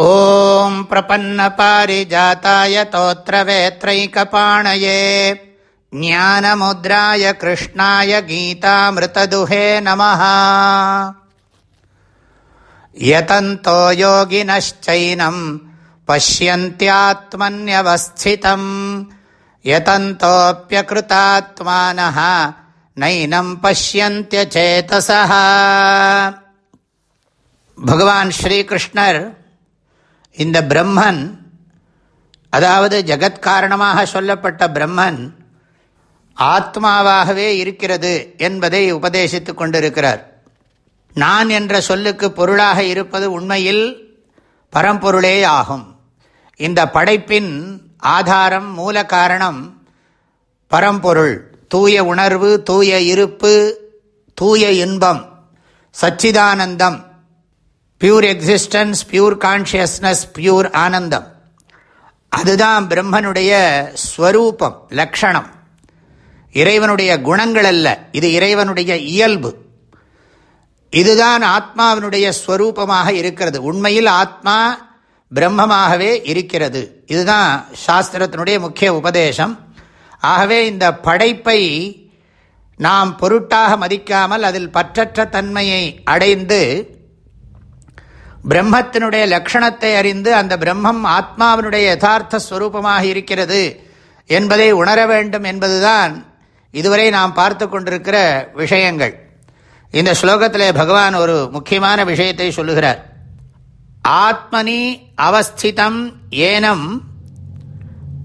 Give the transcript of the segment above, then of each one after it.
ॐ प्रपन्नपारिजाताय तोत्रवेत्रैकपाणये, ज्ञानमुद्राय कृष्णाय गीतामृतदुहे नमः। यतन्तो योगिनश्चैनम् पश्यन्त्यात्मन्यवस्थितम्, यतन्तोऽप्यकृतात्मानः नैनम् पश्यन्त्यचेतसः। भगवान् श्रीकृष्णर् இந்த பிரம்மன் அதாவது ஜகத்காரணமாக சொல்லப்பட்ட பிரம்மன் ஆத்மாவாகவே இருக்கிறது என்பதை உபதேசித்துக் கொண்டிருக்கிறார். நான் என்ற சொல்லுக்கு பொருளாக இருப்பது உண்மையில் பரம்பொருளே ஆகும். இந்த படைப்பின் ஆதாரம் மூல காரணம் பரம்பொருள். தூய உணர்வு தூய இருப்பு தூய இன்பம் சச்சிதானந்தம். Pure existence pure consciousness pure ஆனந்தம். அதுதான் பிரம்மனுடைய ஸ்வரூபம் லக்ஷணம். இறைவனுடைய குணங்கள் அல்ல இது இறைவனுடைய இயல்பு. இதுதான் ஆத்மாவினுடைய ஸ்வரூபமாக இருக்கிறது. உண்மையில் ஆத்மா பிரம்மமாகவே இருக்கிறது. இதுதான் சாஸ்திரத்தினுடைய முக்கிய உபதேசம். ஆகவே இந்த படைப்பை நாம் பொருட்டாக மதிக்காமல் அதில் பற்றற்ற தன்மையை அடைந்து பிரம்மத்தினுடைய லட்சணத்தை அறிந்து அந்த பிரம்மம் ஆத்மாவினுடைய யதார்த்த ஸ்வரூபமாக இருக்கிறது என்பதை உணர வேண்டும் என்பதுதான் இதுவரை நாம் பார்த்து கொண்டிருக்கிற விஷயங்கள். இந்த ஸ்லோகத்தில் பகவான் ஒரு முக்கியமான விஷயத்தை சொல்லுகிறார். ஆத்மனி அவஸ்திதம் ஏனம்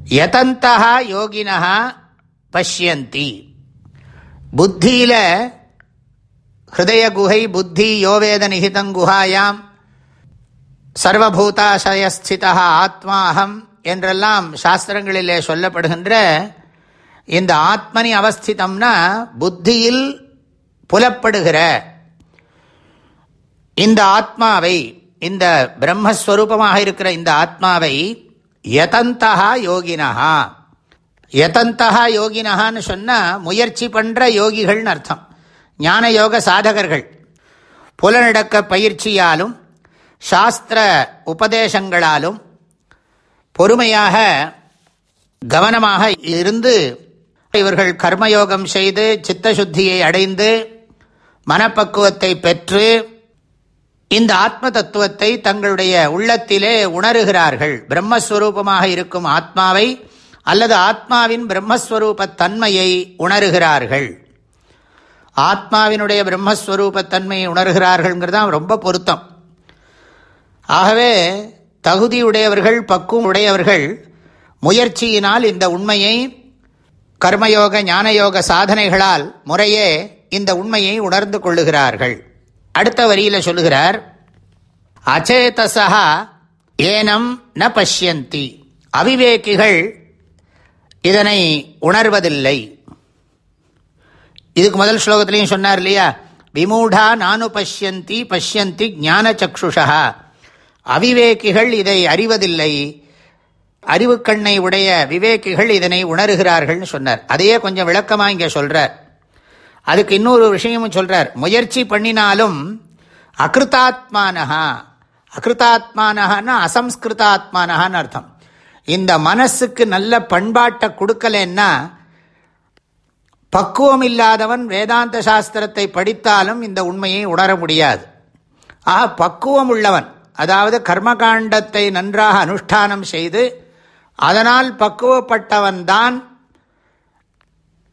யதந்தா யோகினா பஷ்யந்தி. புத்தியில ஹிருதய குகை புத்தி யோவேத நிகிதங்குகாயாம் சர்வபூதாசயஸ்திதா ஆத்மாஹம் என்றெல்லாம் சாஸ்திரங்களிலே சொல்லப்படுகின்ற இந்த ஆத்மனி அவஸ்திதம்னா புத்தியில் புலப்படுகிற இந்த ஆத்மாவை இந்த பிரம்மஸ்வரூபமாக இருக்கிற இந்த ஆத்மாவை யதந்தா யோகினா யதந்தா யோகினஹான்னு சொன்னால் முயற்சி பண்ணுற யோகிகள்னு அர்த்தம். ஞான யோக சாதகர்கள். புலநடக்க பயிற்சியாலும் சாஸ்திர உபதேசங்களாலும் பொறுமையாக கவனமாக இருந்து இவர்கள் கர்மயோகம் செய்து சித்தசுத்தியை அடைந்து மனப்பக்குவத்தை பெற்று இந்த ஆத்ம தத்துவத்தை தங்களுடைய உள்ளத்திலே உணருகிறார்கள். பிரம்மஸ்வரூபமாக இருக்கும் ஆத்மாவை அல்லது ஆத்மாவின் பிரம்மஸ்வரூப தன்மையை உணருகிறார்கள். ஆத்மாவினுடைய பிரம்மஸ்வரூப தன்மையை உணர்கிறார்கள்ங்கிறது ரொம்ப பொருத்தம். ஆகவே தகுதியுடையவர்கள் பக்குவம் உடையவர்கள் முயற்சியினால் இந்த உண்மையை கர்மயோக ஞானயோக சாதனைகளால் முறையே இந்த உண்மையை உணர்ந்து கொள்ளுகிறார்கள். அடுத்த வரியில் சொல்லுகிறார் அச்சேதசா ஏனம் ந பஷ்யந்தி. அவிவேக்கிகள் இதனை உணர்வதில்லை. இதுக்கு முதல் ஸ்லோகத்திலையும் சொன்னார் இல்லையா? விமூடா நானு பஷ்யந்தி பஷ்யந்தி ஞான சக்ஷுஷா அவிவேக்கிகள் இதை அறிவதில்லை. அறிவு கண்ணை உடைய விவேக்கிகள் இதனை உணர்கிறார்கள்னு சொன்னார். அதையே கொஞ்சம் விளக்கமாக இங்கே சொல்கிறார் அதுக்கு இன்னொரு விஷயமும் சொல்கிறார் முயற்சி பண்ணினாலும் அகிருத்தாத்மானஹா. அகிருத்தாத்மானஹான்னா அசம்ஸ்கிருதாத்மானஹான்னு அர்த்தம். இந்த மனசுக்கு நல்ல பண்பாட்டை கொடுக்கலன்னா பக்குவம் இல்லாதவன் வேதாந்த சாஸ்திரத்தை படித்தாலும் இந்த உண்மையை உணர முடியாது. ஆக பக்குவம் உள்ளவன் அதாவது கர்மகாண்டத்தை நன்றாக அனுஷ்டானம் செய்து அதனால் பக்குவப்பட்டவன்தான்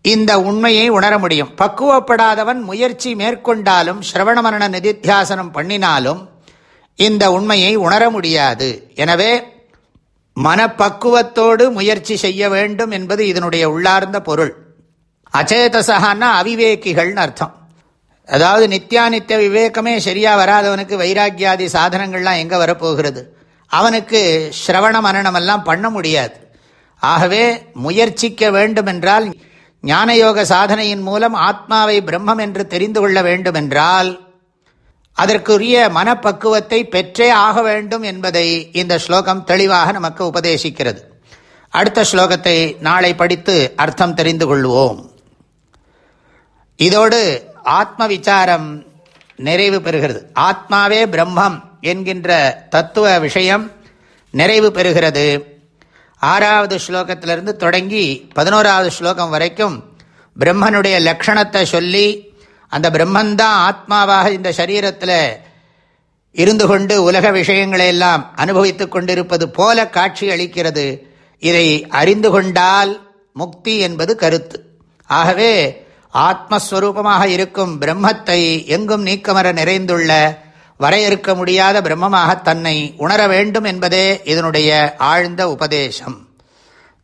இந்த உண்மையை உணர முடியும். பக்குவப்படாதவன் முயற்சி மேற்கொண்டாலும் சிரவண மரண நிதித்தியாசனம் பண்ணினாலும் இந்த உண்மையை உணர முடியாது. எனவே மனப்பக்குவத்தோடு முயற்சி செய்ய வேண்டும் என்பது இதனுடைய உள்ளார்ந்த பொருள். அச்சேதசகான்னா அவிவேக்கிகள்னு அர்த்தம். அதாவது நித்தியானித்திய விவேகமே சரியா வராதவனுக்கு வைராக்கியாதி சாதனங்கள்லாம் எங்கே வரப்போகிறது? அவனுக்கு சிரவண மரணமெல்லாம் பண்ண முடியாது. ஆகவே முயற்சிக்க வேண்டும் என்றால் ஞானயோக சாதனையின் மூலம் ஆத்மாவை பிரம்மம் என்று தெரிந்து கொள்ள வேண்டும் என்றால் அதற்குரிய மனப்பக்குவத்தை பெற்றே ஆக வேண்டும் என்பதை இந்த ஸ்லோகம் தெளிவாக நமக்கு உபதேசிக்கிறது. அடுத்த ஸ்லோகத்தை நாளை படித்து அர்த்தம் தெரிந்து கொள்வோம். இதோடு ஆத்ம விசாரம் நிறைவு பெறுகிறது. ஆத்மாவே பிரம்மம் என்கின்ற தத்துவ விஷயம் நிறைவு பெறுகிறது. ஆறாவது ஸ்லோகத்திலிருந்து தொடங்கி பதினோராவது ஸ்லோகம் வரைக்கும் பிரம்மனுடைய லக்ஷணத்தை சொல்லி அந்த பிரம்மந்தான் ஆத்மாவாக இந்த சரீரத்தில் இருந்து கொண்டு உலக விஷயங்களை எல்லாம் அனுபவித்துக் கொண்டிருப்பது போல காட்சி அளிக்கிறது. இதை அறிந்து கொண்டால் முக்தி என்பது கருத்து. ஆகவே ஆத்மஸ்வரூபமாக இருக்கும் பிரம்மத்தை எங்கும் நீக்கமர நிறைந்துள்ள வரையறுக்க முடியாத பிரம்மமாக தன்னை உணர வேண்டும் என்பதே இதனுடைய ஆழ்ந்த உபதேசம்.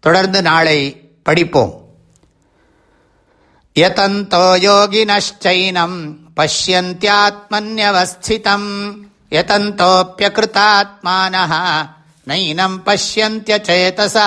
தொடர்ந்து நாளை படிப்போம். யதந்தோ யோகினச்சைனம் பசியந்தியாத்மன்யவஸ்திதம் யதந்தோப்பியகிருத்தாத்மான நைனம் பசியந்தியச்சேதசா